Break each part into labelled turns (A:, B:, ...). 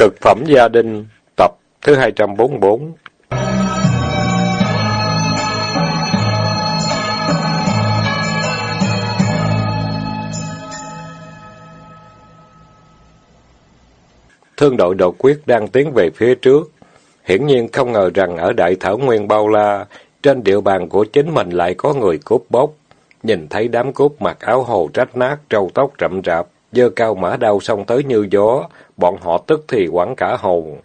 A: Cực phẩm gia đình, tập thứ 244 Thương đội đột quyết đang tiến về phía trước. Hiển nhiên không ngờ rằng ở Đại Thảo Nguyên Bao La, trên địa bàn của chính mình lại có người cướp bóc. Nhìn thấy đám cướp mặc áo hồ rách nát, trâu tóc rậm rạp, dơ cao mã đao xông tới như gió, bọn họ tức thì quẳng cả hồn.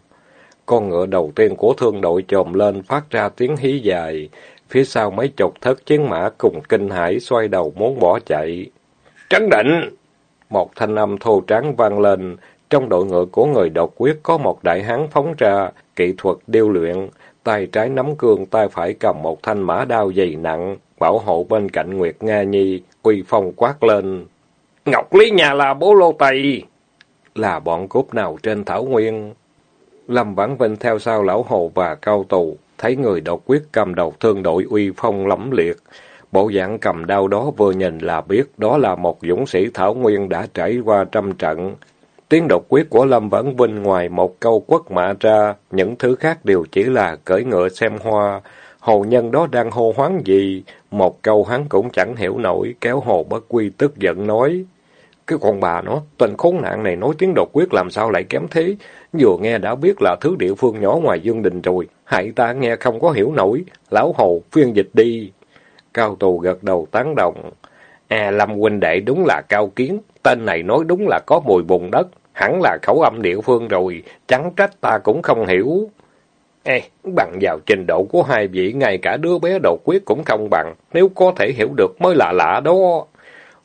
A: Con ngựa đầu tiên của thương đội chồm lên phát ra tiếng hí dài, phía sau mấy chục thất chiến mã cùng kinh hãi xoay đầu muốn bỏ chạy. Trấn định! Một thanh âm thô trắng vang lên, trong đội ngựa của người độc quyết có một đại hán phóng ra, kỹ thuật điêu luyện, tay trái nắm cương, tay phải cầm một thanh mã đao dày nặng, bảo hộ bên cạnh Nguyệt Nga Nhi, uy phong quát lên. Ngọc Lý nhà là bố lô tây! Là bọn cướp nào trên Thảo Nguyên? Lâm Vãn Vinh theo sau lão hồ và cao tù, thấy người độc quyết cầm đầu thương đội uy phong lẫm liệt. Bộ dạng cầm đao đó vừa nhìn là biết đó là một dũng sĩ Thảo Nguyên đã trải qua trăm trận. Tiếng độc quyết của Lâm Vãn Vinh ngoài một câu quất mạ ra, những thứ khác đều chỉ là cởi ngựa xem hoa. Hồ nhân đó đang hô hoáng gì? Một câu hắn cũng chẳng hiểu nổi, kéo hồ bất quy tức giận nói. Cái con bà nó, tên khốn nạn này nói tiếng độc quyết làm sao lại kém thế? Vừa nghe đã biết là thứ địa phương nhỏ ngoài dương đình rồi. Hại ta nghe không có hiểu nổi. Lão Hồ, phiên dịch đi. Cao tù gật đầu tán đồng. À, Lâm huynh đệ đúng là cao kiến. Tên này nói đúng là có mùi bùn đất. Hẳn là khẩu âm địa phương rồi. Chẳng trách ta cũng không hiểu. Ê, bằng vào trình độ của hai vị, ngay cả đứa bé độc quyết cũng không bằng. Nếu có thể hiểu được mới là lạ đó.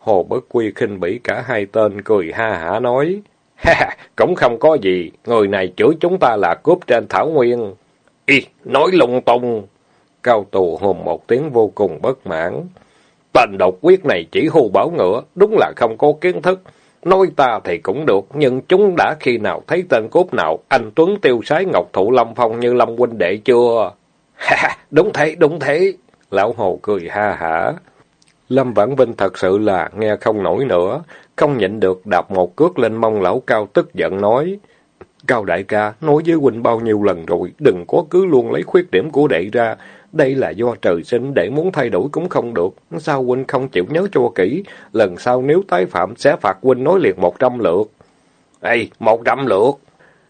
A: Hồ Bất Quy khinh bỉ cả hai tên, cười ha hả nói. Ha, cũng không có gì, người này chửi chúng ta là cướp trên Thảo Nguyên. Y, nói lung tung. Cao tù hùng một tiếng vô cùng bất mãn. Tên độc quyết này chỉ hù bảo ngựa, đúng là không có kiến thức. Nói ta thì cũng được, nhưng chúng đã khi nào thấy tên cốt nào, anh Tuấn tiêu sái Ngọc Thụ Lâm Phong như Lâm huynh đệ chưa? Ha, đúng thế, đúng thế. Lão Hồ cười ha hả. Lâm Vãn Vinh thật sự là nghe không nổi nữa, không nhịn được đạp một cước lên mông lão cao tức giận nói. Cao đại ca, nói với huynh bao nhiêu lần rồi, đừng có cứ luôn lấy khuyết điểm của đệ ra. Đây là do trời sinh, đệ muốn thay đổi cũng không được. Sao huynh không chịu nhớ cho kỹ? Lần sau nếu tái phạm sẽ phạt huynh nói liệt một trăm lượt. Ê, một trăm lượt!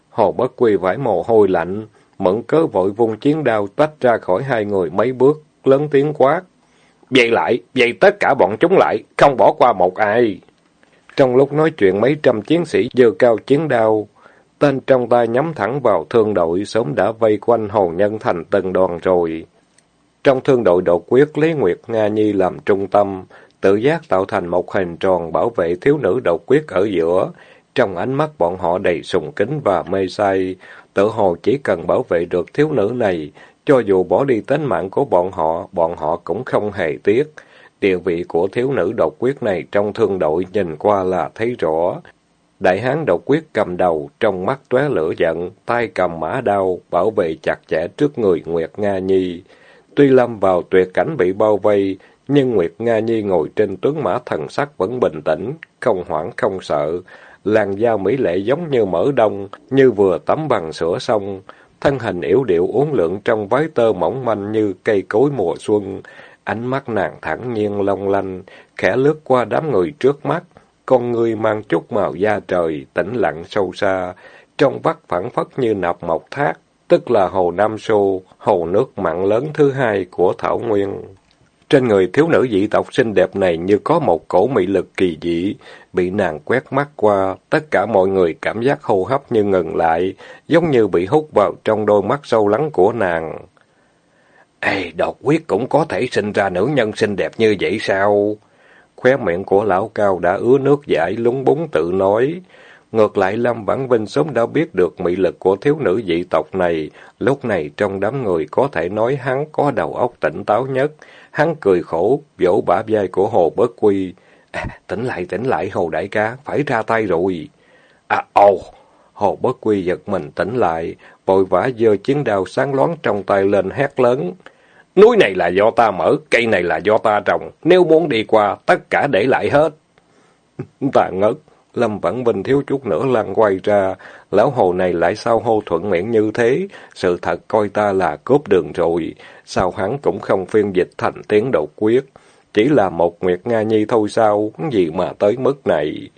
A: Hồ Bất Quy vải mồ hôi lạnh, mẫn cớ vội vung chiến đao tách ra khỏi hai người mấy bước, lớn tiếng quát. Dây lại, dây tất cả bọn chúng lại, không bỏ qua một ai. Trong lúc nói chuyện mấy trăm chiến sĩ dơ cao chiến đao, tên trong tay nhắm thẳng vào thương đội sớm đã vây quanh Hồ nhân thành từng đoàn rồi. Trong thương đội đột quyết Lý Nguyệt Nga Nhi làm trung tâm, tự giác tạo thành một hình tròn bảo vệ thiếu nữ độc quyết ở giữa. Trong ánh mắt bọn họ đầy sùng kính và mê say, tự hồ chỉ cần bảo vệ được thiếu nữ này, cho dù bỏ đi tính mạng của bọn họ, bọn họ cũng không hề tiếc. Địa vị của thiếu nữ độc quyết này trong thương đội nhìn qua là thấy rõ. Đại hán độc quyết cầm đầu, trong mắt tóe lửa giận, tay cầm mã đao, bảo vệ chặt chẽ trước người Nguyệt Nga Nhi. Tuy lâm vào tuyệt cảnh bị bao vây, nhưng Nguyệt Nga Nhi ngồi trên tướng mã thần sắc vẫn bình tĩnh, không hoảng không sợ. Làn da mỹ lệ giống như mỡ đông, như vừa tắm bằng sữa xong thân hình yếu điệu uốn lượn trong váy tơ mỏng manh như cây cối mùa xuân, ánh mắt nàng thẳng nhiên long lanh, khẽ lướt qua đám người trước mắt, con người mang chút màu da trời, tĩnh lặng sâu xa, trong vắt phẳng phất như nạp mộc thác, tức là hồ Nam Sô, hồ nước mặn lớn thứ hai của Thảo Nguyên. Trên người thiếu nữ dị tộc xinh đẹp này như có một cổ mị lực kỳ dị, bị nàng quét mắt qua, tất cả mọi người cảm giác hô hấp như ngừng lại, giống như bị hút vào trong đôi mắt sâu lắng của nàng. Ê, độc quyết cũng có thể sinh ra nữ nhân xinh đẹp như vậy sao? Khóe miệng của lão cao đã ứa nước giải lúng búng tự nói. Ngược lại Lâm Vãn Vinh sớm đã biết được mị lực của thiếu nữ dị tộc này, lúc này trong đám người có thể nói hắn có đầu óc tỉnh táo nhất. Hắn cười khổ, vỗ bả vai của Hồ Bất Quy. À, tỉnh lại, tỉnh lại, Hồ Đại ca, phải ra tay rồi. À, ồ! Hồ Bất Quy giật mình tỉnh lại, vội vã giơ chiến đao sáng loáng trong tay lên hét lớn. Núi này là do ta mở, cây này là do ta trồng, nếu muốn đi qua, tất cả để lại hết. ta ngất, Lâm Vãn Vinh thiếu chút nữa lăn quay ra, lão hồ này lại sao hô thuận miệng như thế, sự thật coi ta là cướp đường rồi, sao hắn cũng không phiên dịch thành tiếng độc quyết, chỉ là một Nguyệt Nga Nhi thôi sao, gì mà tới mức này.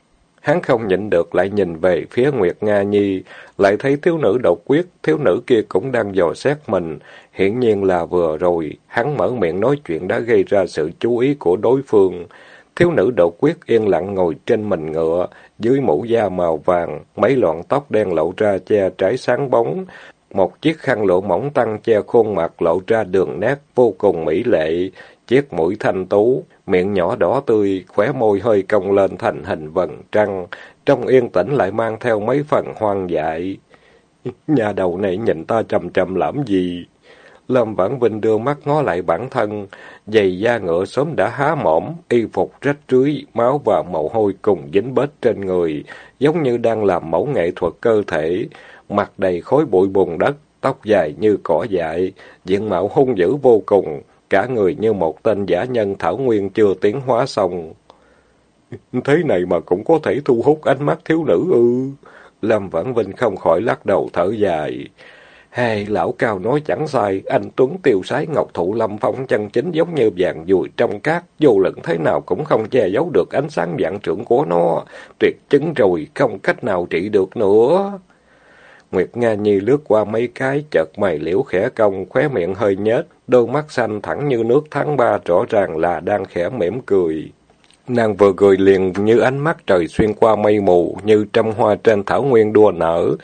A: Hắn không nhịn được lại nhìn về phía Nguyệt Nga Nhi, lại thấy thiếu nữ độc quyết, thiếu nữ kia cũng đang dò xét mình. Hiển nhiên là vừa rồi, hắn mở miệng nói chuyện đã gây ra sự chú ý của đối phương. Thiếu nữ độc quyết yên lặng ngồi trên mình ngựa, dưới mũ da màu vàng, mấy lọn tóc đen lộ ra che trái sáng bóng. Một chiếc khăn lụa mỏng tăng che khuôn mặt lộ ra đường nét vô cùng mỹ lệ, chiếc mũi thanh tú, miệng nhỏ đỏ tươi, khóe môi hơi cong lên thành hình vầng trăng, trong yên tĩnh lại mang theo mấy phần hoang dại. Nhà đầu này nhìn ta chầm chầm làm gì? Lâm Vãn Vinh đưa mắt ngó lại bản thân, giày da ngựa sớm đã há mỏm, y phục rách rưới, máu và mồ hôi cùng dính bết trên người, giống như đang làm mẫu nghệ thuật cơ thể, mặt đầy khối bụi bùn đất, tóc dài như cỏ dại, diện mạo hung dữ vô cùng, cả người như một tên giả nhân thảo nguyên chưa tiến hóa xong. Thế này mà cũng có thể thu hút ánh mắt thiếu nữ ư. Lâm Vãn Vinh không khỏi lắc đầu thở dài. Hay, lão cao nói chẳng sai, anh Tuấn tiêu sái ngọc thụ lâm phong chân chính giống như vàng dùi trong cát, dù lẫn thế nào cũng không che giấu được ánh sáng dạng trưởng của nó. Tuyệt chứng rồi, không cách nào trị được nữa. Nguyệt Nga Nhi lướt qua mấy cái, chợt mày liễu khẽ cong, khóe miệng hơi nhếch, đôi mắt xanh thẳng như nước tháng ba rõ ràng là đang khẽ mỉm cười. Nàng vừa cười liền như ánh mắt trời xuyên qua mây mù, như trăm hoa trên thảo nguyên đua nở.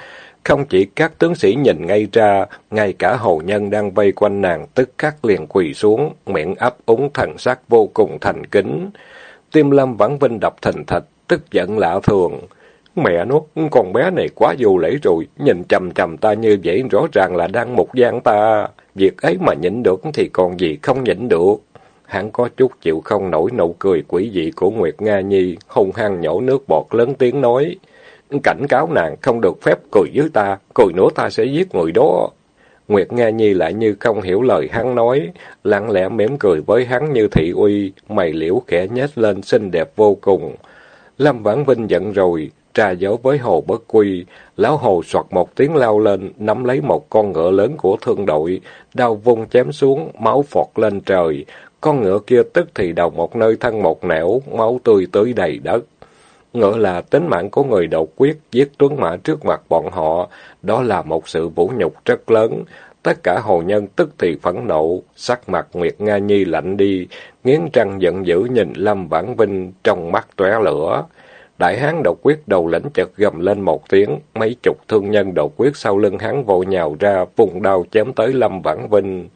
A: Không chỉ các tướng sĩ nhìn ngay ra, ngay cả hầu nhân đang vây quanh nàng tức khắc liền quỳ xuống, miệng ấp úng thần sắc vô cùng thành kính. Tim lâm vẫn vinh đập thình thịch, tức giận lạ thường. Mẹ nó, con bé này quá vô lễ rồi, nhìn chầm chầm ta như vậy rõ ràng là đang mục gian ta. Việc ấy mà nhịn được thì còn gì không nhịn được. Hắn có chút chịu không nổi nụ cười quỷ dị của Nguyệt Nga Nhi, hung hăng nhổ nước bọt lớn tiếng nói. Cảnh cáo nàng không được phép cười với ta, cười nữa ta sẽ giết người đó. Nguyệt Nga Nhi lại như không hiểu lời hắn nói, lặng lẽ mỉm cười với hắn như thị uy, mày liễu khẽ nhếch lên xinh đẹp vô cùng. Lâm Vãn Vinh giận rồi, trà dấu với hồ bất quy, lão hồ soạt một tiếng lao lên, nắm lấy một con ngựa lớn của thương đội, đau vung chém xuống, máu phọt lên trời. Con ngựa kia tức thì đầu một nơi thân một nẻo, máu tươi tưới đầy đất ngỡ là tính mạng của người độc quyết, giết tuấn mã trước mặt bọn họ, đó là một sự vũ nhục rất lớn. Tất cả hồ nhân tức thì phẫn nộ, sắc mặt Nguyệt Nga Nhi lạnh đi, nghiến răng giận dữ nhìn Lâm Vãn Vinh trong mắt tóe lửa. Đại hán độc quyết đầu lãnh chợt gầm lên một tiếng, mấy chục thương nhân độc quyết sau lưng hắn vội nhào ra, vùng đao chém tới Lâm Vãn Vinh.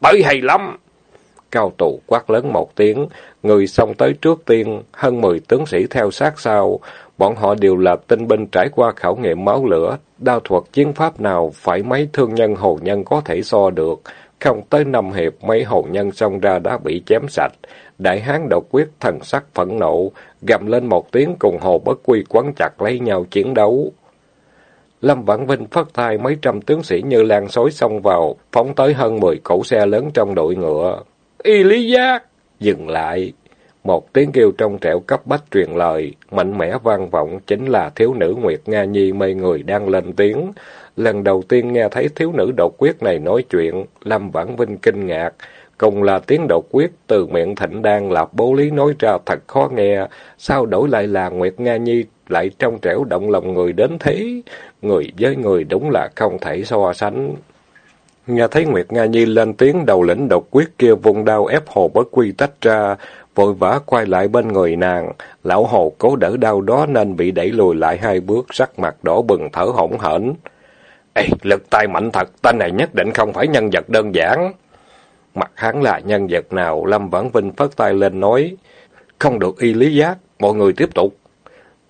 A: Tới hay lắm! Cao tù quát lớn một tiếng, người xông tới trước tiên, hơn mười tướng sĩ theo sát sau. Bọn họ đều là tinh binh trải qua khảo nghiệm máu lửa, đao thuật chiến pháp nào phải mấy thương nhân hồ nhân có thể so được. Không tới năm hiệp, mấy hồ nhân xông ra đã bị chém sạch. Đại hán độc quyết thần sắc phẫn nộ, gầm lên một tiếng cùng hồ bất quy quấn chặt lấy nhau chiến đấu. Lâm Vãn Vinh phất tay mấy trăm tướng sĩ như lan xối xông vào, phóng tới hơn mười cỗ xe lớn trong đội ngựa. Y lý giác! Dừng lại! Một tiếng kêu trong trẻo cấp bách truyền lời, mạnh mẽ vang vọng chính là thiếu nữ Nguyệt Nga Nhi mây người đang lên tiếng. Lần đầu tiên nghe thấy thiếu nữ độc quyết này nói chuyện, Lâm Vãn Vinh kinh ngạc, Cùng là tiếng độc quyết từ miệng thịnh đan lạp bố lý nói ra thật khó nghe, sao đổi lại là Nguyệt Nga Nhi lại trong trẻo động lòng người đến thế? Người với người đúng là không thể so sánh. Nghe thấy Nguyệt Nga Nhi lên tiếng đầu lĩnh độc quyết kia vùng đao ép hồ bất quy tách ra, vội vã quay lại bên người nàng. Lão hồ cố đỡ đau đó nên bị đẩy lùi lại hai bước, sắc mặt đỏ bừng thở hổn hển. Ê, lực tay mạnh thật, tên này nhất định không phải nhân vật đơn giản. Mặt hắn là nhân vật nào, Lâm Vãn Vinh phất tay lên nói, không được y lý giác, mọi người tiếp tục.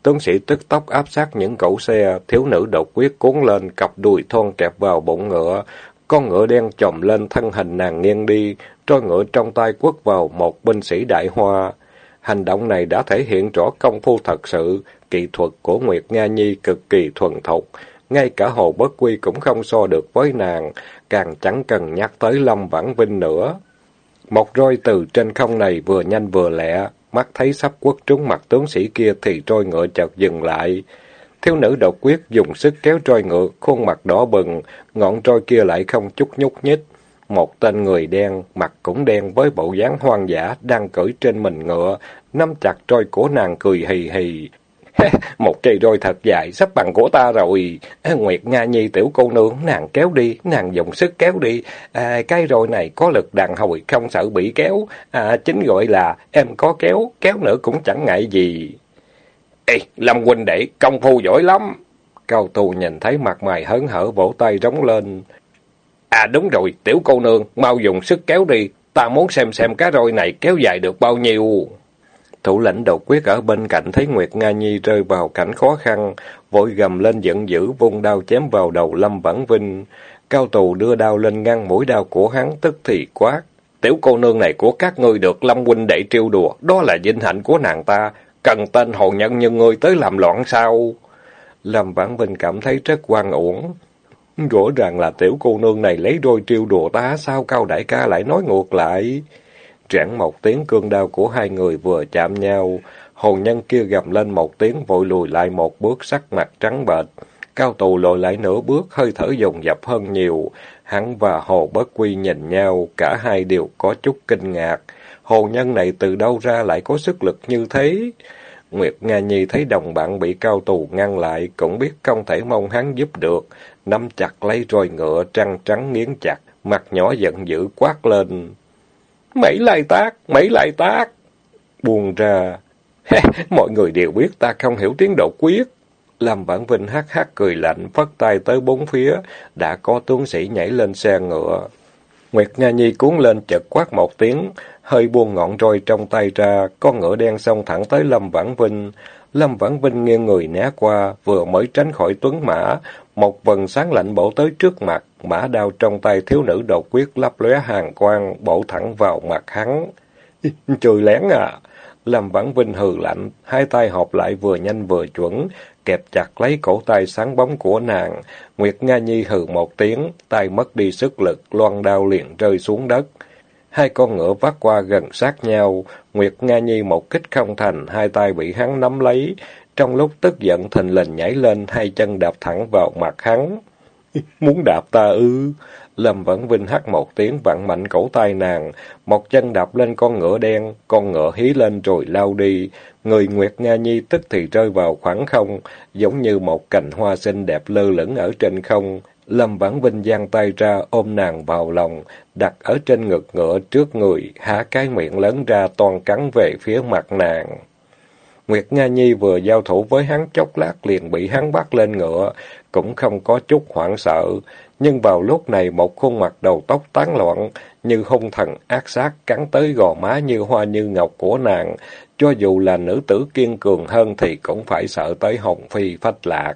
A: Tướng sĩ tức tốc áp sát những cẩu xe, thiếu nữ độc quyết cuốn lên, cặp đùi thon kẹp vào bụng ngựa, con ngựa đen chồm lên thân hình nàng nghiêng đi, trôi ngựa trong tay quất vào một binh sĩ đại hoa. Hành động này đã thể hiện rõ công phu thật sự, kỹ thuật của Nguyệt Nga Nhi cực kỳ thuần thục, ngay cả Hồ Bất Quy cũng không so được với nàng, càng chẳng cần nhắc tới Lâm Vãn Vinh nữa. Một roi từ trên không này vừa nhanh vừa lẹ, mắt thấy sắp quất trúng mặt tướng sĩ kia thì trôi ngựa chợt dừng lại. Thiếu nữ độc quyết dùng sức kéo roi ngựa, khuôn mặt đỏ bừng, ngọn roi kia lại không chút nhúc nhích. Một tên người đen, mặt cũng đen với bộ dáng hoang dã, đang cưỡi trên mình ngựa, nắm chặt roi của nàng cười hì hì. một cây roi thật dài, sắp bằng của ta rồi. Nguyệt Nga Nhi tiểu cô nương, nàng kéo đi, nàng dùng sức kéo đi. À, cái roi này có lực đàn hồi, không sợ bị kéo. À, chính gọi là em có kéo, kéo nữa cũng chẳng ngại gì. Ê, Lâm huynh đệ, công phu giỏi lắm. Cao tù nhìn thấy mặt mày hớn hở vỗ tay rống lên. À đúng rồi, tiểu cô nương, mau dùng sức kéo đi. Ta muốn xem xem cá roi này kéo dài được bao nhiêu. Thủ lĩnh đột quyết ở bên cạnh thấy Nguyệt Nga Nhi rơi vào cảnh khó khăn, vội gầm lên giận dữ vung đao chém vào đầu Lâm Vãn Vinh. Cao tù đưa đao lên ngăn mũi đao của hắn tức thì quát. Tiểu cô nương này của các ngươi được Lâm huynh đệ trêu đùa, đó là vinh hạnh của nàng ta, cần tên hồ nhân như ngươi tới làm loạn sao? Lâm Vãn Vinh cảm thấy rất quan uổng. Rõ ràng là tiểu cô nương này lấy đôi trêu đùa ta, sao cao đại ca lại nói ngược lại? Rãng một tiếng cương đao của hai người vừa chạm nhau, hồn nhân kia gầm lên một tiếng vội lùi lại một bước sắc mặt trắng bệch. Cao tù lùi lại nửa bước, hơi thở dồn dập hơn nhiều. Hắn và Hồ Bất Quy nhìn nhau, cả hai đều có chút kinh ngạc. Hồ nhân này từ đâu ra lại có sức lực như thế? Nguyệt Nga Nhi thấy đồng bạn bị cao tù ngăn lại, cũng biết không thể mong hắn giúp được. Nắm chặt lấy roi ngựa, trăng trắng nghiến chặt, mặt nhỏ giận dữ quát lên. Mấy lai tác, mấy lai tác. buồn ra. Mọi người đều biết ta không hiểu tiếng độ quyết. làm Vãn Vinh hát hát cười lạnh, phất tay tới bốn phía, đã có tướng sĩ nhảy lên xe ngựa. Nguyệt Nga Nhi cuốn lên chợt quát một tiếng, hơi buông ngọn roi trong tay ra, con ngựa đen xông thẳng tới Lâm Vãn Vinh. Lâm Vãn Vinh nghiêng người né qua, vừa mới tránh khỏi tuấn mã, một vần sáng lạnh bổ tới trước mặt, mã đao trong tay thiếu nữ đột quyết lấp lóe hàng quang, bổ thẳng vào mặt hắn. Trời lén à! Lâm Vãn Vinh hừ lạnh, hai tay hợp lại vừa nhanh vừa chuẩn, kẹp chặt lấy cổ tay sáng bóng của nàng. Nguyệt Nga Nhi hừ một tiếng, tay mất đi sức lực, loan đao liền rơi xuống đất. Hai con ngựa vắt qua gần sát nhau, Nguyệt Nga Nhi một kích không thành, hai tay bị hắn nắm lấy. Trong lúc tức giận thình lình nhảy lên, hai chân đạp thẳng vào mặt hắn. Muốn đạp ta ư? Lâm vẫn vinh hắt một tiếng vặn mạnh cổ tay nàng, một chân đạp lên con ngựa đen, con ngựa hí lên rồi lao đi. Người Nguyệt Nga Nhi tức thì rơi vào khoảng không, giống như một cành hoa xinh đẹp lơ lửng ở trên không. Lâm Vãn Vinh giang tay ra ôm nàng vào lòng, đặt ở trên ngực ngựa trước người, há cái miệng lớn ra toàn cắn về phía mặt nàng. Nguyệt Nga Nhi vừa giao thủ với hắn chốc lát liền bị hắn bắt lên ngựa, cũng không có chút hoảng sợ. Nhưng vào lúc này một khuôn mặt đầu tóc tán loạn, như hung thần ác sát cắn tới gò má như hoa như ngọc của nàng, cho dù là nữ tử kiên cường hơn thì cũng phải sợ tới hồng phi phách lạc.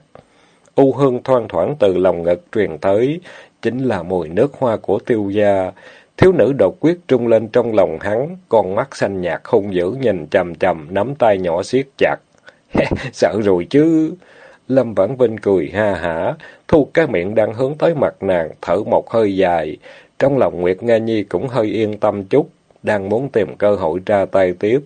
A: U hương thoang thoảng từ lòng ngực truyền tới, chính là mùi nước hoa của tiêu gia. Thiếu nữ đột quyết trung lên trong lòng hắn, con mắt xanh nhạt hung dữ nhìn chầm chầm, nắm tay nhỏ siết chặt. Sợ rồi chứ. Lâm Vãn Vinh cười ha hả, thu cái miệng đang hướng tới mặt nàng, thở một hơi dài. Trong lòng Nguyệt Nga Nhi cũng hơi yên tâm chút, đang muốn tìm cơ hội ra tay tiếp.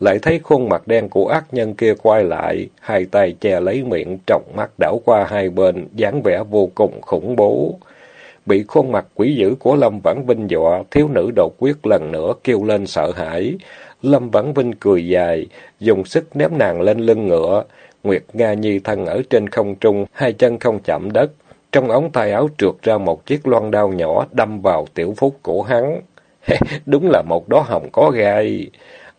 A: Lại thấy khuôn mặt đen của ác nhân kia quay lại, hai tay che lấy miệng, trọng mắt đảo qua hai bên, dáng vẻ vô cùng khủng bố. Bị khuôn mặt quỷ dữ của Lâm Vãn Vinh dọa, thiếu nữ đột quyết lần nữa kêu lên sợ hãi. Lâm Vãn Vinh cười dài, dùng sức ném nàng lên lưng ngựa. Nguyệt Nga Nhi thân ở trên không trung, hai chân không chạm đất. Trong ống tay áo trượt ra một chiếc loan đao nhỏ đâm vào tiểu phúc của hắn. Đúng là một đó hồng có gai.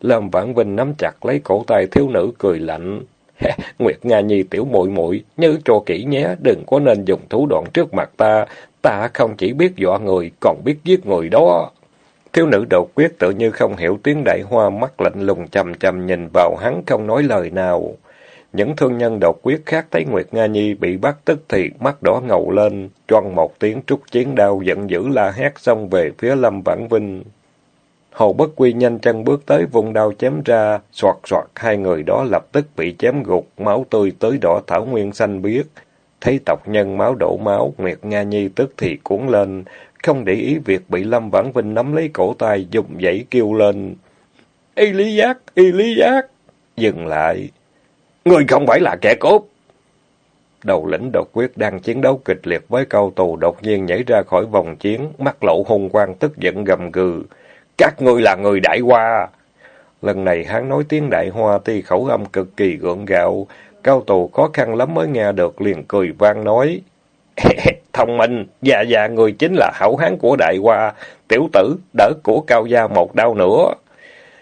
A: Lâm Vãn Vinh nắm chặt lấy cổ tay thiếu nữ cười lạnh. Nguyệt Nga Nhi tiểu muội muội nhớ cho kỹ nhé, đừng có nên dùng thủ đoạn trước mặt ta. Ta không chỉ biết dọa người, còn biết giết người đó. Thiếu nữ đột quyết tự như không hiểu tiếng đại hoa mắt lạnh lùng chầm chầm nhìn vào hắn không nói lời nào. Những thương nhân đột quyết khác thấy Nguyệt Nga Nhi bị bắt tức thì mắt đỏ ngầu lên, choan một tiếng trúc chiến đao giận dữ la hét xông về phía Lâm Vãn Vinh. Hồ Bất Quy nhanh chân bước tới vùng đao chém ra, soạt soạt hai người đó lập tức bị chém gục, máu tươi tới đỏ thảo nguyên xanh biếc. Thấy tộc nhân máu đổ máu, Nguyệt Nga Nhi tức thì cuốn lên, không để ý việc bị Lâm Vãn Vinh nắm lấy cổ tay, dùng dãy kêu lên. y lý giác, y lý giác. Dừng lại. người không phải là kẻ cốt. Đầu lĩnh độc quyết đang chiến đấu kịch liệt với cao tù đột nhiên nhảy ra khỏi vòng chiến, mắt lộ hung quang tức giận gầm gừ. Các ngươi là người đại hoa. Lần này hắn nói tiếng đại hoa tuy khẩu âm cực kỳ gượng gạo, cao tù khó khăn lắm mới nghe được liền cười vang nói. Thông minh, già già người chính là hảo hán của đại hoa, tiểu tử, đỡ của cao gia một đau nữa.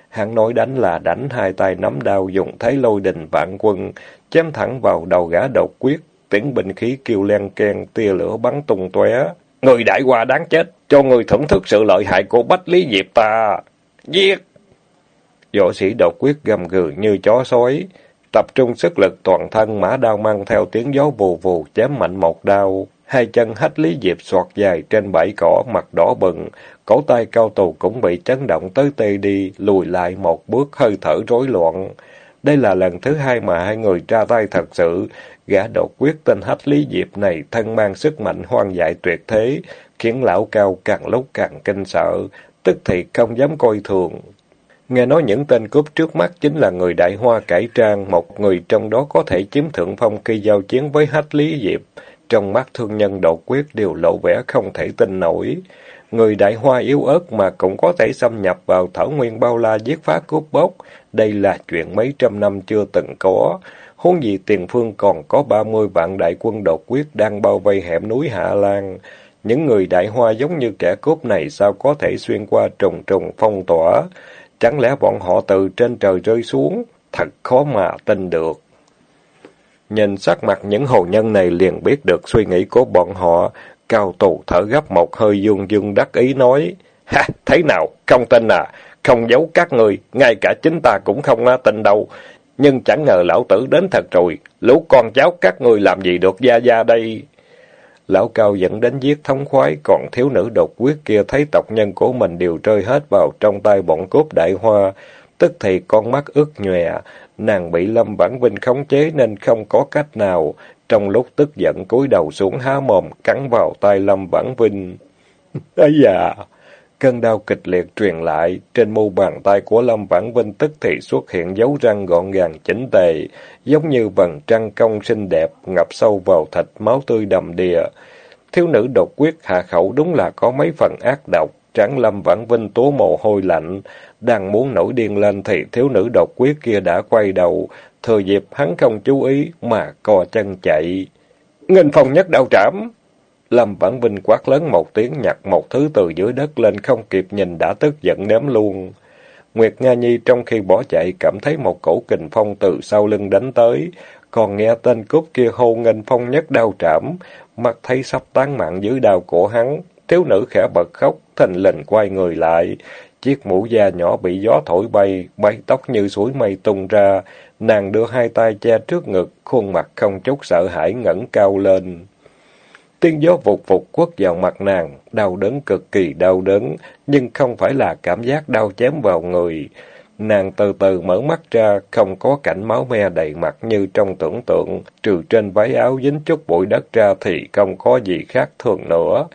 A: Hắn nói đánh là đánh hai tay nắm đao dùng thấy lôi đình vạn quân, chém thẳng vào đầu gã độc quyết, tiếng binh khí kêu len ken, tia lửa bắn tung tóe. Người đại hòa đáng chết, cho người thưởng thức sự lợi hại của Bách Lý Diệp ta. Giết! Võ sĩ độc quyết gầm gừ như chó sói, tập trung sức lực toàn thân, mã đao mang theo tiếng gió vù vù chém mạnh một đao. Hai chân hách Lý Diệp soạt dài trên bãi cỏ, mặt đỏ bừng, cổ tay cao tù cũng bị chấn động tới tê đi, lùi lại một bước hơi thở rối loạn. Đây là lần thứ hai mà hai người ra tay thật sự. Gã đột quyết tên hách Lý Diệp này thân mang sức mạnh hoang dại tuyệt thế, khiến lão cao càng lúc càng kinh sợ, tức thì không dám coi thường. Nghe nói những tên cướp trước mắt chính là người đại hoa cải trang, một người trong đó có thể chiếm thượng phong khi giao chiến với hách Lý Diệp. Trong mắt thương nhân đột quyết đều lộ vẻ không thể tin nổi. Người đại hoa yếu ớt mà cũng có thể xâm nhập vào thảo nguyên bao la giết phá cướp bóc. Đây là chuyện mấy trăm năm chưa từng có. Huống gì tiền phương còn có ba mươi vạn đại quân đột quyết đang bao vây hẻm núi Hạ Lan. Những người đại hoa giống như kẻ cướp này sao có thể xuyên qua trùng trùng phong tỏa? Chẳng lẽ bọn họ từ trên trời rơi xuống? Thật khó mà tin được. Nhìn sắc mặt những hồ nhân này liền biết được suy nghĩ của bọn họ. Cao tù thở gấp một hơi dương dương đắc ý nói. Ha, thế nào? Không tin à? Không giấu các người, ngay cả chính ta cũng không à, tin đâu. Nhưng chẳng ngờ lão tử đến thật rồi. Lũ con cháu các người làm gì được gia gia đây? Lão Cao dẫn đến giết thống khoái, còn thiếu nữ độc quyết kia thấy tộc nhân của mình đều rơi hết vào trong tay bọn cốt đại hoa. Tức thì con mắt ướt nhòe, nàng bị Lâm Vãn Vinh khống chế nên không có cách nào. Trong lúc tức giận cúi đầu xuống há mồm, cắn vào tay Lâm Vãn Vinh. Ây da! Cơn đau kịch liệt truyền lại, trên mu bàn tay của Lâm Vãn Vinh tức thì xuất hiện dấu răng gọn gàng chỉnh tề, giống như vầng trăng cong xinh đẹp, ngập sâu vào thịt, máu tươi đầm đìa. Thiếu nữ độc quyết hạ khẩu đúng là có mấy phần ác độc, tráng Lâm Vãn Vinh tố mồ hôi lạnh, đang muốn nổi điên lên thì thiếu nữ độc quyết kia đã quay đầu, thừa dịp hắn không chú ý mà co chân chạy. Nghênh phong nhất đạo trảm! Lâm Vãn Vinh quát lớn một tiếng nhặt một thứ từ dưới đất lên không kịp nhìn đã tức giận ném luôn. Nguyệt Nga Nhi trong khi bỏ chạy cảm thấy một cổ kình phong từ sau lưng đánh tới, còn nghe tên cướp kia hô nghênh phong nhất đau trảm, mặt thấy sắp tán mạng dưới đau của hắn, thiếu nữ khẽ bật khóc, thành lình quay người lại, chiếc mũ da nhỏ bị gió thổi bay, bay tóc như suối mây tung ra, nàng đưa hai tay che trước ngực, khuôn mặt không chút sợ hãi ngẩng cao lên. Tiếng gió vụt vụt quất vào mặt nàng, đau đớn cực kỳ đau đớn, nhưng không phải là cảm giác đau chém vào người. Nàng từ từ mở mắt ra, không có cảnh máu me đầy mặt như trong tưởng tượng, trừ trên váy áo dính chút bụi đất ra thì không có gì khác thường nữa.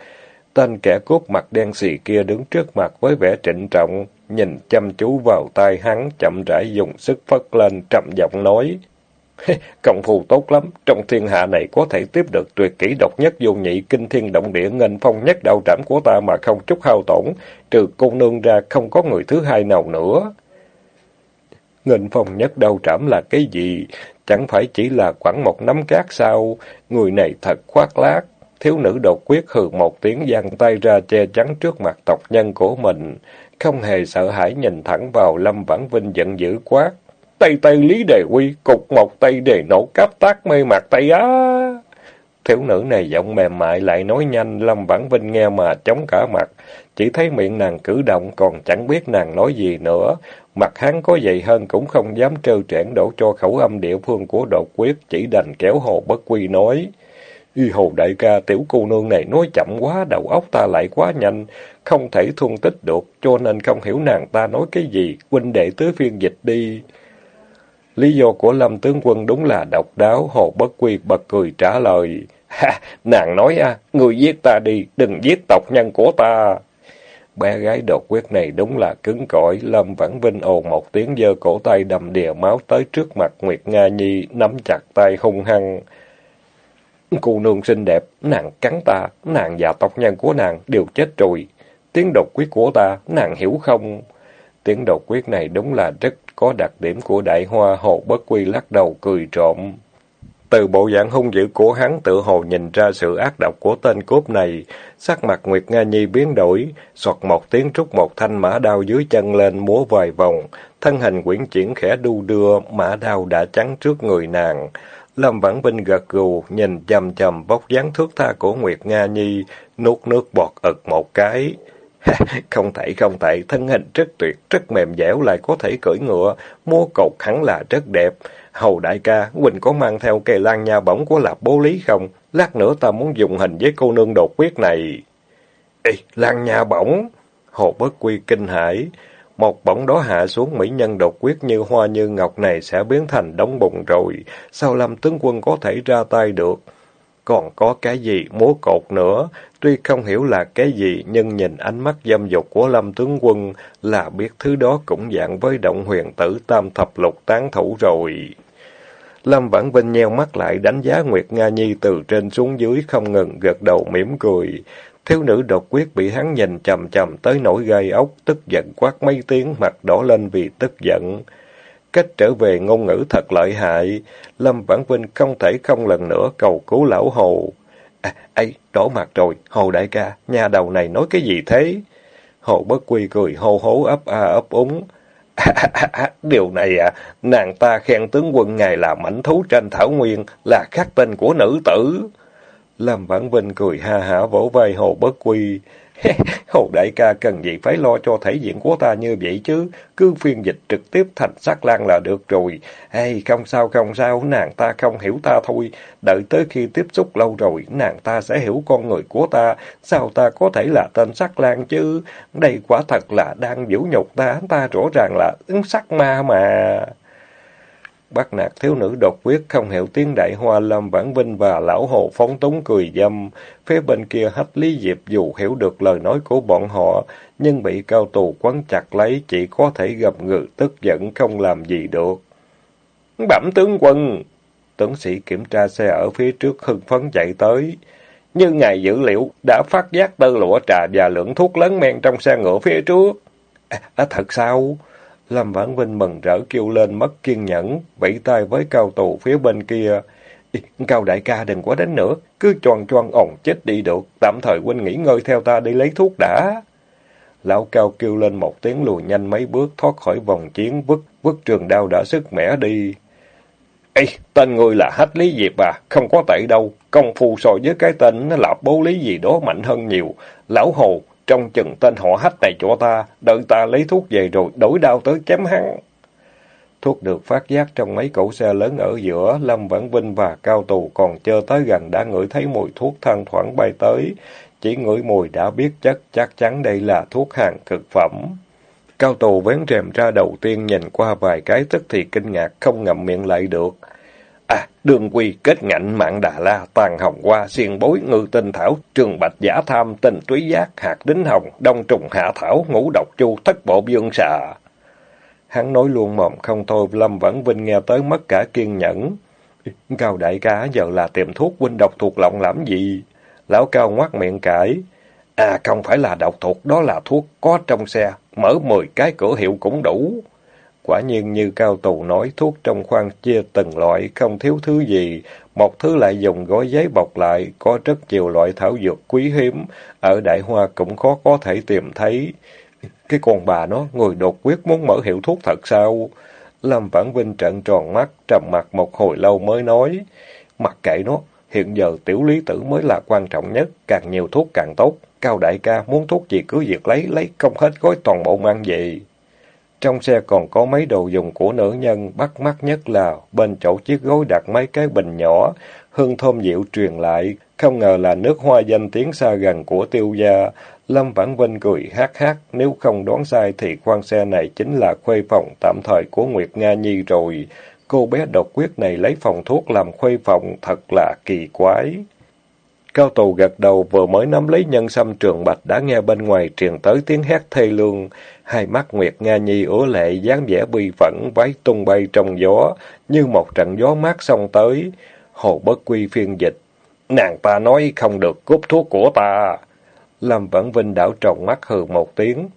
A: Tên kẻ cốt mặt đen xì kia đứng trước mặt với vẻ trịnh trọng, nhìn chăm chú vào tai hắn, chậm rãi dùng sức phất lên, trầm giọng nói. Công phu tốt lắm, trong thiên hạ này có thể tiếp được tuyệt kỹ độc nhất vô nhị kinh thiên động địa nghênh phong nhất đạo trảm của ta mà không chút hao tổn, trừ cô nương ra không có người thứ hai nào nữa. Nghênh phong nhất đau trảm là cái gì? Chẳng phải chỉ là khoảng một nắm cát sao? Người này thật khoác lác. Thiếu nữ đột quyết hừ một tiếng giang tay ra che chắn trước mặt tộc nhân của mình. Không hề sợ hãi nhìn thẳng vào Lâm Vãn Vinh giận dữ quát. Tây Tây Lý Đề Quy, cục một tay đề nổ cáp tác mê mặt Tây á. Thiếu nữ này giọng mềm mại lại nói nhanh, Lâm Vãn Vinh nghe mà chống cả mặt. Chỉ thấy miệng nàng cử động, còn chẳng biết nàng nói gì nữa. Mặt hắn có vậy hơn cũng không dám trơ trẽn đổ cho khẩu âm địa phương của đột quyết, chỉ đành kéo hồ bất quy nói. Y hồ đại ca, tiểu cô nương này nói chậm quá, đầu óc ta lại quá nhanh, không thể thuân tích được, cho nên không hiểu nàng ta nói cái gì, huynh đệ tứ phiên dịch đi. Lý do của Lâm tướng quân đúng là độc đáo, Hồ Bất Quy bật cười trả lời. Ha, nàng nói à, người giết ta đi, đừng giết tộc nhân của ta. Bé gái đột quyết này đúng là cứng cỏi, Lâm Vãn Vinh ồn một tiếng giơ cổ tay đầm đìa máu tới trước mặt Nguyệt Nga Nhi, nắm chặt tay hung hăng. Cô nương xinh đẹp, nàng cắn ta, nàng và tộc nhân của nàng đều chết rồi. Tiếng độc quyết của ta, nàng hiểu không? Tiếng độc quyết này đúng là rất có đặc điểm của đại hoa hồ bất quy lắc đầu cười trộm. Từ bộ dạng hung dữ của hắn tự hồ nhìn ra sự ác độc của tên cướp này, sắc mặt Nguyệt Nga Nhi biến đổi, soạt một tiếng trúc một thanh mã đao dưới chân lên múa vài vòng, thân hình quyển chuyển khẽ đu đưa, mã đao đã chắn trước người nàng. Lâm Vãn Vinh gật gù, nhìn chầm chầm bóc dáng thước tha của Nguyệt Nga Nhi, nuốt nước bọt ực một cái. không thể không thể, thân hình rất tuyệt, rất mềm dẻo lại có thể cưỡi ngựa, múa cột hẳn là rất đẹp. Hầu đại ca, Quỳnh có mang theo cây lan nha bổng của lạp bố lý không? Lát nữa ta muốn dùng hình với cô nương đột quyết này. Ê, lan nha bổng! Hồ bất quy kinh hãi. Một bổng đó hạ xuống mỹ nhân đột quyết như hoa như ngọc này sẽ biến thành đống bụng rồi. Sao Lâm tướng quân có thể ra tay được? Còn có cái gì múa cột nữa? Tuy không hiểu là cái gì, nhưng nhìn ánh mắt dâm dục của Lâm tướng quân là biết thứ đó cũng dạng với động huyền tử tam thập lục tán thủ rồi. Lâm Vãn Vinh nheo mắt lại đánh giá Nguyệt Nga Nhi từ trên xuống dưới không ngừng gật đầu mỉm cười. Thiếu nữ đột quyết bị hắn nhìn chầm chầm tới nỗi gai ốc, tức giận quát mấy tiếng, mặt đỏ lên vì tức giận. Cách trở về ngôn ngữ thật lợi hại, Lâm Vãn Vinh không thể không lần nữa cầu cứu lão Hồ. À, ấy, đỏ mặt rồi, Hồ đại ca, nhà đầu này nói cái gì thế? Hồ bất quy cười hô hố ấp a ấp úng. À, à, à, điều này à, nàng ta khen tướng quân ngài là mảnh thú trên thảo nguyên, là khắc tên của nữ tử. Lâm Vãn Vinh cười ha hả vỗ vai Hồ Bất Quy. Hồ đại ca cần gì phải lo cho thể diện của ta như vậy chứ, cứ phiên dịch trực tiếp thành sắc lan là được rồi. Hay không sao không sao, nàng ta không hiểu ta thôi, đợi tới khi tiếp xúc lâu rồi, nàng ta sẽ hiểu con người của ta, sao ta có thể là tên sắc lan chứ, đây quả thật là đang vũ nhục ta, ta rõ ràng là ứng sắc ma mà. Bắt nạt thiếu nữ độc quyết không hiểu tiếng đại hoa lâm vãn vinh và lão hồ phóng túng cười dâm. Phía bên kia hách lý diệp dù hiểu được lời nói của bọn họ, nhưng bị cao tù quấn chặt lấy chỉ có thể gầm ngự tức giận không làm gì được. Bẩm tướng quân! Tướng sĩ kiểm tra xe ở phía trước hưng phấn chạy tới. Như ngài dữ liệu đã phát giác tơ lụa trà và lượng thuốc lớn men trong xe ngựa phía trước. À, à thật sao? Lâm Vãn Vinh mừng rỡ kêu lên mất kiên nhẫn, vẫy tay với cao tù phía bên kia. Cao đại ca đừng có đánh nữa, cứ choan choan ồn chết đi được, tạm thời huynh nghỉ ngơi theo ta đi lấy thuốc đã. Lão cao kêu lên một tiếng lùi nhanh mấy bước thoát khỏi vòng chiến, vứt vứt trường đao đã sức mẻ đi. Ê, tên người là Hách Lý Diệp à, không có tệ đâu, công phu so với cái tên nó là bố lý gì đó mạnh hơn nhiều. Lão Hồ, trong chừng tên họ hách này chỗ ta, đợi ta lấy thuốc về rồi đổi đau tới chém hắn. Thuốc được phát giác trong mấy cỗ xe lớn ở giữa, Lâm Vãn Vinh và Cao Tù còn chưa tới gần đã ngửi thấy mùi thuốc thang thoảng bay tới. Chỉ ngửi mùi đã biết chất chắc chắn đây là thuốc hàng cực phẩm. Cao Tù vén rèm ra đầu tiên nhìn qua vài cái tức thì kinh ngạc không ngậm miệng lại được. À, đường quy, kết ngạnh, mạng đà la, tàn hồng hoa, xiên bối, ngư tinh thảo, trường bạch giả tham, tình túy giác, hạt đính hồng, đông trùng hạ thảo, ngũ độc chu, thất bộ dương xà. Hắn nói luôn mồm không thôi, Lâm vẫn Vinh nghe tới mất cả kiên nhẫn. Cao đại ca giờ là tiệm thuốc huynh độc thuộc lòng làm gì? Lão Cao ngoác miệng cãi. À không phải là độc thuộc, đó là thuốc có trong xe, mở mười cái cửa hiệu cũng đủ. Quả nhiên như cao tù nói, thuốc trong khoang chia từng loại, không thiếu thứ gì. Một thứ lại dùng gói giấy bọc lại, có rất nhiều loại thảo dược quý hiếm, ở Đại Hoa cũng khó có thể tìm thấy. Cái con bà nó, người đột quyết muốn mở hiệu thuốc thật sao? Lâm Vãn Vinh trợn tròn mắt, trầm mặt một hồi lâu mới nói. Mặc kệ nó, hiện giờ tiểu lý tử mới là quan trọng nhất, càng nhiều thuốc càng tốt. Cao đại ca muốn thuốc gì cứ việc lấy, lấy không hết gói toàn bộ mang về. Trong xe còn có mấy đồ dùng của nữ nhân, bắt mắt nhất là bên chỗ chiếc gối đặt mấy cái bình nhỏ, hương thơm dịu truyền lại, không ngờ là nước hoa danh tiếng xa gần của tiêu gia. Lâm Vãn Vinh cười hát hát, nếu không đoán sai thì khoang xe này chính là khuê phòng tạm thời của Nguyệt Nga Nhi rồi. Cô bé độc quyết này lấy phòng thuốc làm khuê phòng thật là kỳ quái. Cao tù gật đầu vừa mới nắm lấy nhân xăm trường bạch đã nghe bên ngoài truyền tới tiếng hét thê lương. Hai mắt Nguyệt Nga Nhi ứa lệ dáng vẻ bi phẫn váy tung bay trong gió, như một trận gió mát xông tới. Hồ Bất Quy phiên dịch. Nàng ta nói không được cúp thuốc của ta. Lâm Vãn Vinh đảo tròng mắt hừ một tiếng.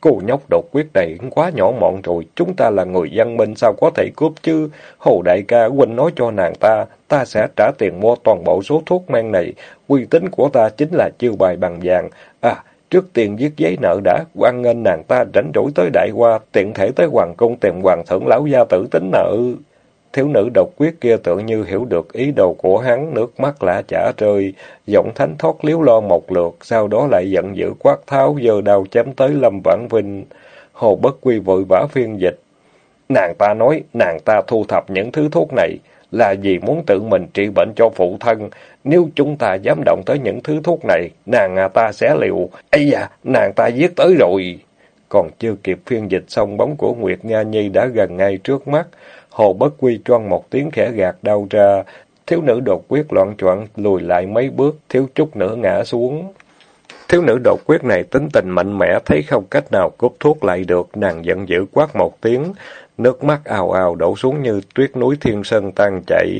A: Cô nhóc đột quyết này quá nhỏ mọn rồi, chúng ta là người dân minh sao có thể cướp chứ? Hồ đại ca huynh nói cho nàng ta, ta sẽ trả tiền mua toàn bộ số thuốc men này. Quy tính của ta chính là chiêu bài bằng vàng. À, trước tiên viết giấy nợ đã, quan nghênh nàng ta rảnh rỗi tới đại qua tiện thể tới hoàng cung tìm hoàng thượng lão gia tử tính nợ. Thiếu nữ độc quyết kia tự như hiểu được ý đồ của hắn, nước mắt lã chả rơi, giọng thánh thoát liếu lo một lượt, sau đó lại giận dữ quát tháo, giờ đau chém tới Lâm Vãn Vinh. Hồ Bất Quy vội vã phiên dịch. Nàng ta nói, nàng ta thu thập những thứ thuốc này, là vì muốn tự mình trị bệnh cho phụ thân. Nếu chúng ta dám động tới những thứ thuốc này, nàng à ta sẽ liều. Ây da, nàng ta giết tới rồi. Còn chưa kịp phiên dịch xong, bóng của Nguyệt Nga Nhi đã gần ngay trước mắt. Hồ Bất Quy choan một tiếng khẽ gạt đau ra. Thiếu nữ đột quyết loạn choạng lùi lại mấy bước, thiếu chút nữa ngã xuống. Thiếu nữ đột quyết này tính tình mạnh mẽ, thấy không cách nào cúp thuốc lại được, nàng giận dữ quát một tiếng. Nước mắt ào ào đổ xuống như tuyết núi thiên sơn tan chảy.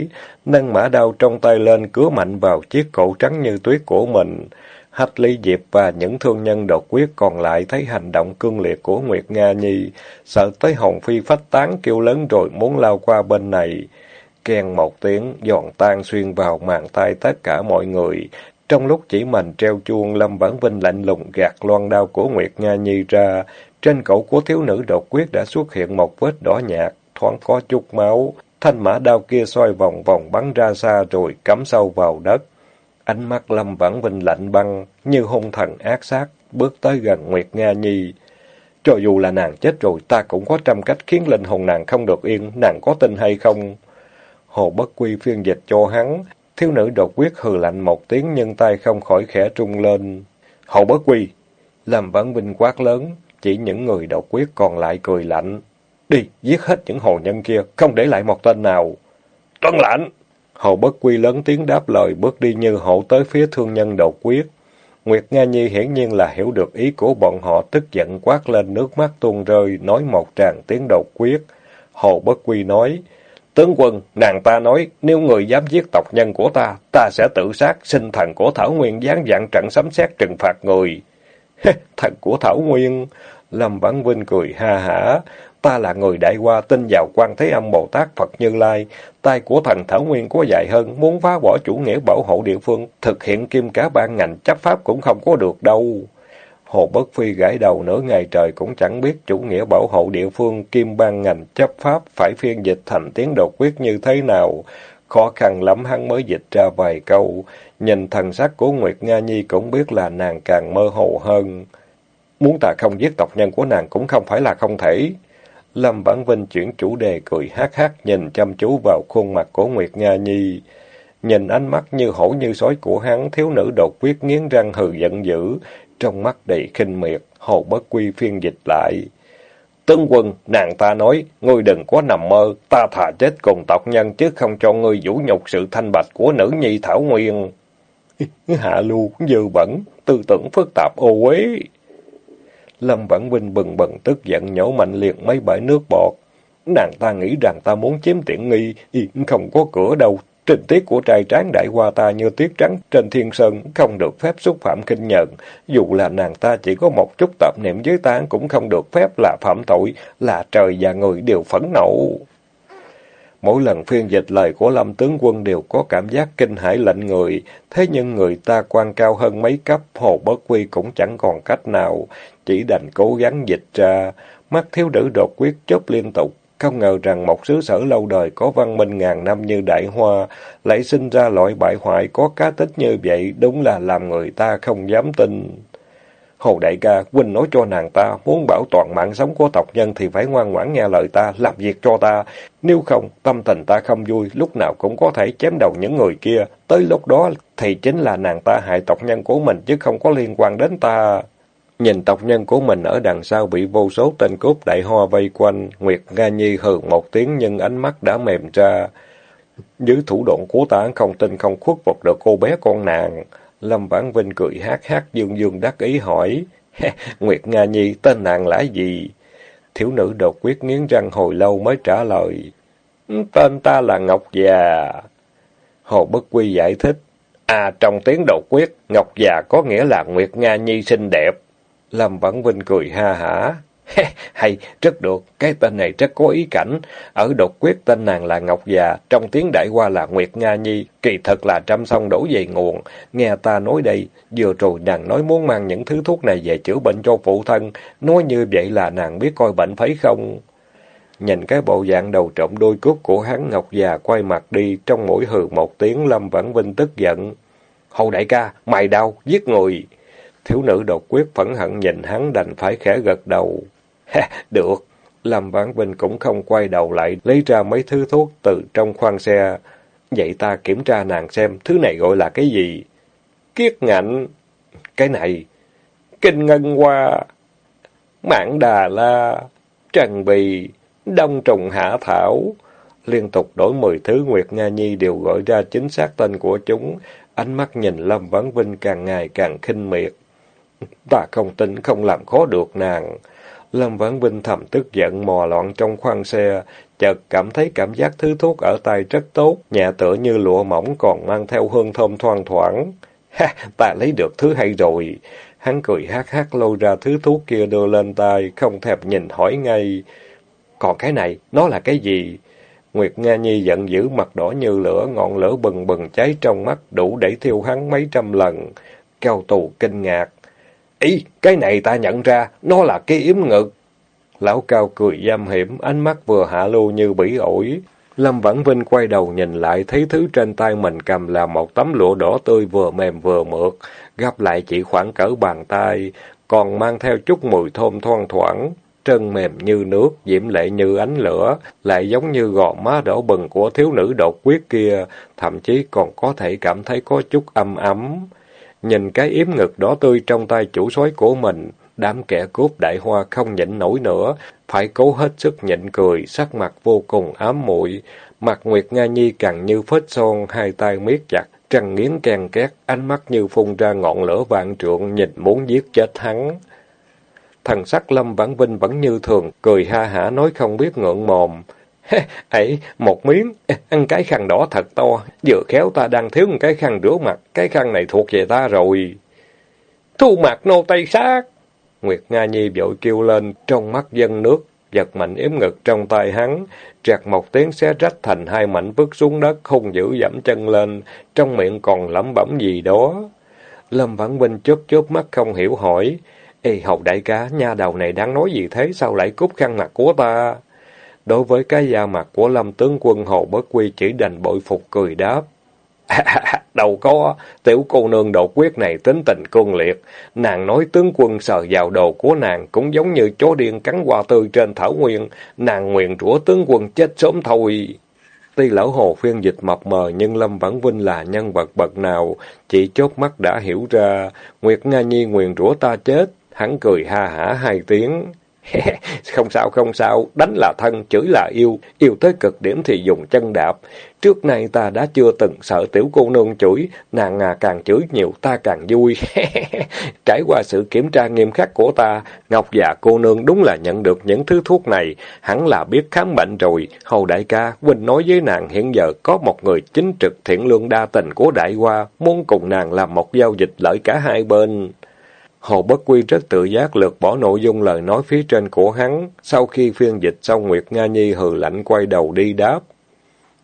A: Nâng mã đao trong tay lên, cứa mạnh vào chiếc cổ trắng như tuyết của mình. Hách Lý Diệp và những thương nhân đột quyết còn lại thấy hành động cương liệt của Nguyệt Nga Nhi, sợ tới hồn phi phách tán kêu lớn rồi muốn lao qua bên này. Kèn một tiếng, giòn tan xuyên vào màn tay tất cả mọi người. Trong lúc chỉ mình treo chuông, Lâm Bản Vinh lạnh lùng gạt loan đao của Nguyệt Nga Nhi ra. Trên cổ của thiếu nữ đột quyết đã xuất hiện một vết đỏ nhạt, thoáng có chút máu. Thanh mã đao kia xoay vòng vòng bắn ra xa rồi cắm sâu vào đất. Ánh mắt Lâm Vãn Vinh lạnh băng, như hung thần ác sát, bước tới gần Nguyệt Nga Nhi. Cho dù là nàng chết rồi, ta cũng có trăm cách khiến linh hồn nàng không được yên, nàng có tin hay không? Hồ Bất Quy phiên dịch cho hắn, thiếu nữ đột quyết hừ lạnh một tiếng nhưng tay không khỏi khẽ trung lên. Hồ Bất Quy! Lâm Vãn Vinh quát lớn, chỉ những người độc quyết còn lại cười lạnh. Đi, giết hết những hồ nhân kia, không để lại một tên nào. Tuân lạnh! Hồ Bất Quy lớn tiếng đáp lời bước đi như hổ tới phía thương nhân đột quyết. Nguyệt Nga Nhi hiển nhiên là hiểu được ý của bọn họ tức giận quát lên nước mắt tuôn rơi, nói một tràng tiếng đột quyết. Hồ Bất Quy nói, Tướng quân, nàng ta nói, nếu người dám giết tộc nhân của ta, ta sẽ tự sát, sinh thần của Thảo Nguyên gián dạng trận sấm xét trừng phạt người. thần của Thảo Nguyên! Lâm Vãn Vinh cười ha hả, Ta là người đại qua tin vào quan Thế Âm Bồ Tát Phật Như Lai, tay của thần Thảo Nguyên có dài hơn, muốn phá bỏ chủ nghĩa bảo hộ địa phương, thực hiện kim cá ban ngành chấp pháp cũng không có được đâu. Hồ Bất Phi gãi đầu nửa ngày trời cũng chẳng biết chủ nghĩa bảo hộ địa phương kim ban ngành chấp pháp phải phiên dịch thành tiếng đột quyết như thế nào. Khó khăn lắm hắn mới dịch ra vài câu. Nhìn thần sắc của Nguyệt Nga Nhi cũng biết là nàng càng mơ hồ hơn. Muốn ta không giết tộc nhân của nàng cũng không phải là không thể. Lâm Vãn Vinh chuyển chủ đề cười hát hát nhìn chăm chú vào khuôn mặt của Nguyệt Nga Nhi. Nhìn ánh mắt như hổ như sói của hắn, thiếu nữ đột quyết nghiến răng hừ giận dữ, trong mắt đầy khinh miệt, hồ bất quy phiên dịch lại. Tướng quân, nàng ta nói, ngươi đừng có nằm mơ, ta thà chết cùng tộc nhân chứ không cho ngươi vũ nhục sự thanh bạch của nữ nhi Thảo Nguyên. Hạ lưu, dư bẩn, tư tưởng phức tạp ô uế. Lâm Vãn Vinh bừng bừng tức giận nhổ mạnh liệt mấy bãi nước bọt. Nàng ta nghĩ rằng ta muốn chiếm tiện nghi, không có cửa đâu. Trình tiết của trai tráng đại hoa ta như tuyết trắng trên thiên sơn, không được phép xúc phạm kinh nhận. Dù là nàng ta chỉ có một chút tập niệm giới ta cũng không được phép là phạm tội, là trời và người đều phẫn nộ. Mỗi lần phiên dịch lời của Lâm tướng quân đều có cảm giác kinh hãi lạnh người, thế nhưng người ta quan cao hơn mấy cấp, Hồ Bất Quy cũng chẳng còn cách nào, chỉ đành cố gắng dịch ra. Mắt thiếu nữ đột quyết chớp liên tục, không ngờ rằng một xứ sở lâu đời có văn minh ngàn năm như Đại Hoa, lại sinh ra loại bại hoại có cá tích như vậy, đúng là làm người ta không dám tin. Hồ đại ca, huynh nói cho nàng ta, muốn bảo toàn mạng sống của tộc nhân thì phải ngoan ngoãn nghe lời ta, làm việc cho ta. Nếu không, tâm tình ta không vui, lúc nào cũng có thể chém đầu những người kia. Tới lúc đó thì chính là nàng ta hại tộc nhân của mình chứ không có liên quan đến ta. Nhìn tộc nhân của mình ở đằng sau bị vô số tên cướp đại hoa vây quanh, Nguyệt Nga Nhi hừ một tiếng nhưng ánh mắt đã mềm ra. Dưới thủ đoạn của ta không tin không khuất phục được cô bé con nàng. Lâm Vãn Vinh cười hát hát dương dương đắc ý hỏi. Nguyệt Nga Nhi tên nàng là gì? Thiếu nữ đột quyết nghiến răng hồi lâu mới trả lời. Tên ta là Ngọc Già. Hồ Bất Quy giải thích. À, trong tiếng đột quyết, Ngọc Già có nghĩa là Nguyệt Nga Nhi xinh đẹp. Lâm Vãn Vinh cười ha hả. Hay, rất được, cái tên này rất có ý cảnh. Ở đột quyết tên nàng là Ngọc Già, trong tiếng đại qua là Nguyệt Nga Nhi, kỳ thật là trăm sông đổ về nguồn. Nghe ta nói đây, vừa rồi nàng nói muốn mang những thứ thuốc này về chữa bệnh cho phụ thân, nói như vậy là nàng biết coi bệnh phải không? Nhìn cái bộ dạng đầu trộm đôi cút của hắn Ngọc già quay mặt đi, trong mỗi hừ một tiếng Lâm Vãn Vinh tức giận. Hầu đại ca, mày đau, giết người. Thiếu nữ đột quyết phẫn hận nhìn hắn đành phải khẽ gật đầu. Ha, được. Lâm Vãn Vinh cũng không quay đầu lại, lấy ra mấy thứ thuốc từ trong khoang xe. Vậy ta kiểm tra nàng xem, thứ này gọi là cái gì? Kiết ngạnh. Cái này. Kinh ngân hoa. Mãn đà la. Trần bì đông trùng hạ thảo. Liên tục đổi mười thứ Nguyệt Nga Nhi đều gọi ra chính xác tên của chúng. Ánh mắt nhìn Lâm Vãn Vinh càng ngày càng khinh miệt. Ta không tin không làm khó được nàng. Lâm Vãn Vinh thầm tức giận mò loạn trong khoang xe, chợt cảm thấy cảm giác thứ thuốc ở tay rất tốt, nhẹ tựa như lụa mỏng còn mang theo hương thơm thoang thoảng. Ha, ta lấy được thứ hay rồi. Hắn cười hát hát lôi ra thứ thuốc kia đưa lên tay, không thèm nhìn hỏi ngay. Còn cái này, nó là cái gì? Nguyệt Nga Nhi giận dữ mặt đỏ như lửa, ngọn lửa bừng bừng cháy trong mắt, đủ để thiêu hắn mấy trăm lần. Cao tù kinh ngạc. Ý, cái này ta nhận ra, nó là cái yếm ngực. Lão Cao cười giam hiểm, ánh mắt vừa hạ lưu như bỉ ổi. Lâm Vãn Vinh quay đầu nhìn lại, thấy thứ trên tay mình cầm là một tấm lụa đỏ tươi vừa mềm vừa mượt, gấp lại chỉ khoảng cỡ bàn tay, còn mang theo chút mùi thơm thoang thoảng Trân mềm như nước, diễm lệ như ánh lửa, lại giống như gò má đỏ bừng của thiếu nữ đột quyết kia, thậm chí còn có thể cảm thấy có chút âm ấm. Nhìn cái yếm ngực đỏ tươi trong tay chủ soái của mình, đám kẻ cướp đại hoa không nhịn nổi nữa, phải cố hết sức nhịn cười, sắc mặt vô cùng ám muội Mặt Nguyệt Nga Nhi càng như phết son, hai tay miết chặt, trăng nghiến ken két, ánh mắt như phun ra ngọn lửa vạn trượng, nhìn muốn giết chết hắn. Thần sắc Lâm Vãn Vinh vẫn như thường, cười ha hả nói không biết ngượng mồm. ấy, một miếng, ăn cái khăn đỏ thật to, vừa khéo ta đang thiếu một cái khăn rửa mặt, cái khăn này thuộc về ta rồi. Thu mặt nô tây sát! Nguyệt Nga Nhi vội kêu lên, trong mắt dân nước, giật mạnh yếm ngực trong tay hắn, trạc một tiếng xé rách thành hai mảnh vứt xuống đất, không giữ dẫm chân lên, trong miệng còn lẩm bẩm gì đó. Lâm Vãn Vinh chớp chớp mắt không hiểu hỏi, Ê hầu đại ca, nha đầu này đang nói gì thế, sao lại cúp khăn mặt của ta? Đối với cái da mặt của lâm tướng quân Hồ Bất Quy chỉ đành bội phục cười đáp. À, đâu có, tiểu cô nương độ quyết này tính tình cương liệt. Nàng nói tướng quân sờ vào đồ của nàng cũng giống như chó điên cắn hoa tươi trên thảo nguyên. Nàng nguyện rủa tướng quân chết sớm thôi. Tuy lão hồ phiên dịch mập mờ nhưng Lâm Vãn Vinh là nhân vật bậc nào, chỉ chốt mắt đã hiểu ra, Nguyệt Nga Nhi nguyện rủa ta chết, Hắn cười ha hả hai tiếng. không sao, không sao, đánh là thân, chửi là yêu, yêu tới cực điểm thì dùng chân đạp. Trước nay ta đã chưa từng sợ tiểu cô nương chửi, nàng à càng chửi nhiều ta càng vui. Trải qua sự kiểm tra nghiêm khắc của ta, Ngọc già cô nương đúng là nhận được những thứ thuốc này, hẳn là biết khám bệnh rồi. Hầu đại ca, Huynh nói với nàng hiện giờ có một người chính trực thiện lương đa tình của đại hoa, muốn cùng nàng làm một giao dịch lợi cả hai bên. Hồ Bất Quy rất tự giác lược bỏ nội dung lời nói phía trên của hắn. Sau khi phiên dịch xong, Nguyệt Nga Nhi hừ lạnh quay đầu đi đáp.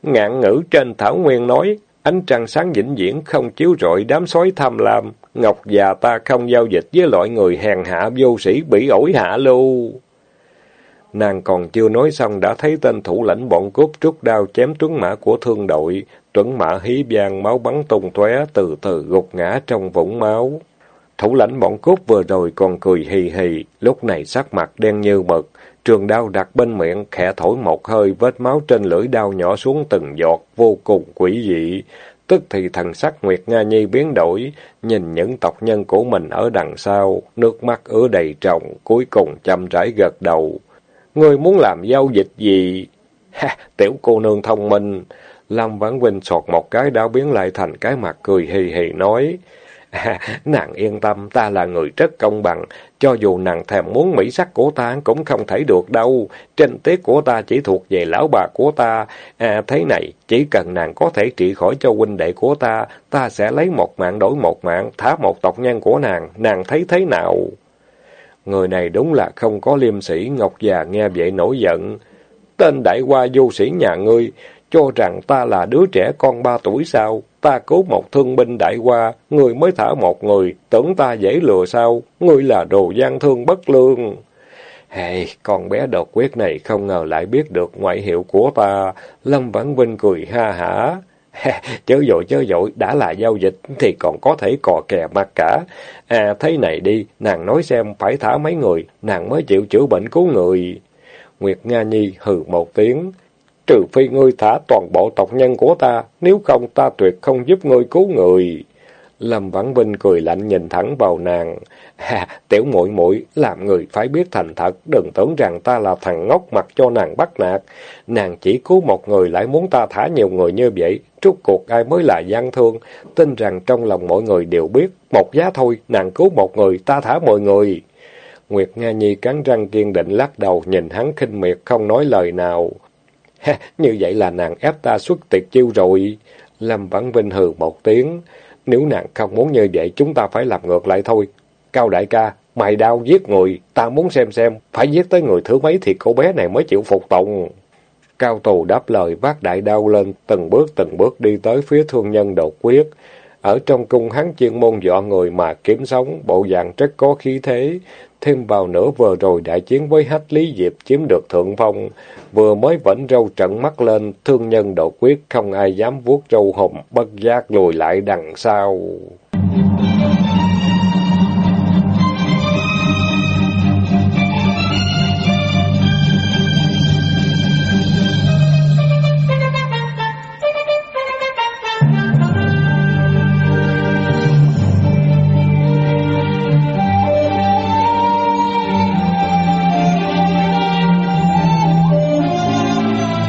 A: Ngạn ngữ trên Thảo Nguyên nói, ánh trăng sáng vĩnh viễn không chiếu rọi đám sói tham lam. Ngọc già ta không giao dịch với loại người hèn hạ vô sĩ bị ổi hạ lưu. Nàng còn chưa nói xong đã thấy tên thủ lãnh bọn cướp trút đao chém tuấn mã của thương đội. Tuấn mã hí vang máu bắn tung tóe từ từ gục ngã trong vũng máu. Thủ lãnh bọn cốt vừa rồi còn cười hì hì, lúc này sắc mặt đen như mực, trường đao đặt bên miệng, khẽ thổi một hơi, vết máu trên lưỡi đao nhỏ xuống từng giọt, vô cùng quỷ dị. Tức thì thần sắc Nguyệt Nga Nhi biến đổi, nhìn những tộc nhân của mình ở đằng sau, nước mắt ứa đầy trọng, cuối cùng chăm rãi gật đầu. Ngươi muốn làm giao dịch gì? Ha, tiểu cô nương thông minh. Lâm Vãn Vinh sọt một cái đã biến lại thành cái mặt cười hì hì nói. À, nàng yên tâm, ta là người rất công bằng. Cho dù nàng thèm muốn mỹ sắc của ta cũng không thể được đâu. Trinh tiết của ta chỉ thuộc về lão bà của ta. À, thế này, chỉ cần nàng có thể trị khỏi cho huynh đệ của ta, ta sẽ lấy một mạng đổi một mạng, thả một tộc nhân của nàng. Nàng thấy thế nào? Người này đúng là không có liêm sĩ, Ngọc già nghe vậy nổi giận. Tên đại qua du sĩ nhà ngươi, cho rằng ta là đứa trẻ con ba tuổi sao? Ta cứu một thương binh đại qua, người mới thả một người, tưởng ta dễ lừa sao? Ngươi là đồ gian thương bất lương. Hey, con bé đột quyết này không ngờ lại biết được ngoại hiệu của ta. Lâm Vãn Vinh cười ha hả. chớ dội chớ dội, đã là giao dịch thì còn có thể cò kè mặt cả. À, thế này đi, nàng nói xem phải thả mấy người, nàng mới chịu chữa bệnh cứu người. Nguyệt Nga Nhi hừ một tiếng, trừ phi ngươi thả toàn bộ tộc nhân của ta, nếu không ta tuyệt không giúp ngươi cứu người. Lâm Vãn Vinh cười lạnh nhìn thẳng vào nàng. Ha, tiểu muội muội làm người phải biết thành thật, đừng tưởng rằng ta là thằng ngốc mặt cho nàng bắt nạt. Nàng chỉ cứu một người lại muốn ta thả nhiều người như vậy, rốt cuộc ai mới là gian thương. Tin rằng trong lòng mọi người đều biết, một giá thôi, nàng cứu một người, ta thả mọi người. Nguyệt Nga Nhi cắn răng kiên định lắc đầu, nhìn hắn khinh miệt không nói lời nào. Ha, như vậy là nàng ép ta xuất tiệt chiêu rồi. Lâm Vãn Vinh hừ một tiếng. Nếu nàng không muốn như vậy, chúng ta phải làm ngược lại thôi. Cao đại ca, mày đau giết người, ta muốn xem xem, phải giết tới người thứ mấy thì cô bé này mới chịu phục tùng. Cao tù đáp lời vác đại đao lên, từng bước từng bước đi tới phía thương nhân đột quyết. Ở trong cung hắn chuyên môn dọa người mà kiếm sống, bộ dạng rất có khí thế. Thêm vào nữa vừa rồi đại chiến với hách Lý Diệp chiếm được thượng phong, vừa mới vẫn râu trận mắt lên, thương nhân độ quyết không ai dám vuốt râu hồng, bất giác lùi lại đằng sau.